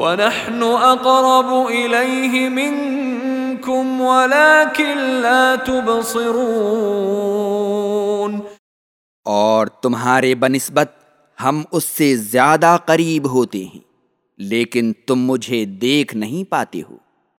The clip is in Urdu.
ونحن اقرب الیہ منکم ولكن لا تبصرون. اور تمہارے بنسبت ہم اس سے زیادہ قریب ہوتے ہیں، لیکن تم مجھے دیکھ نہیں پاتے ہو۔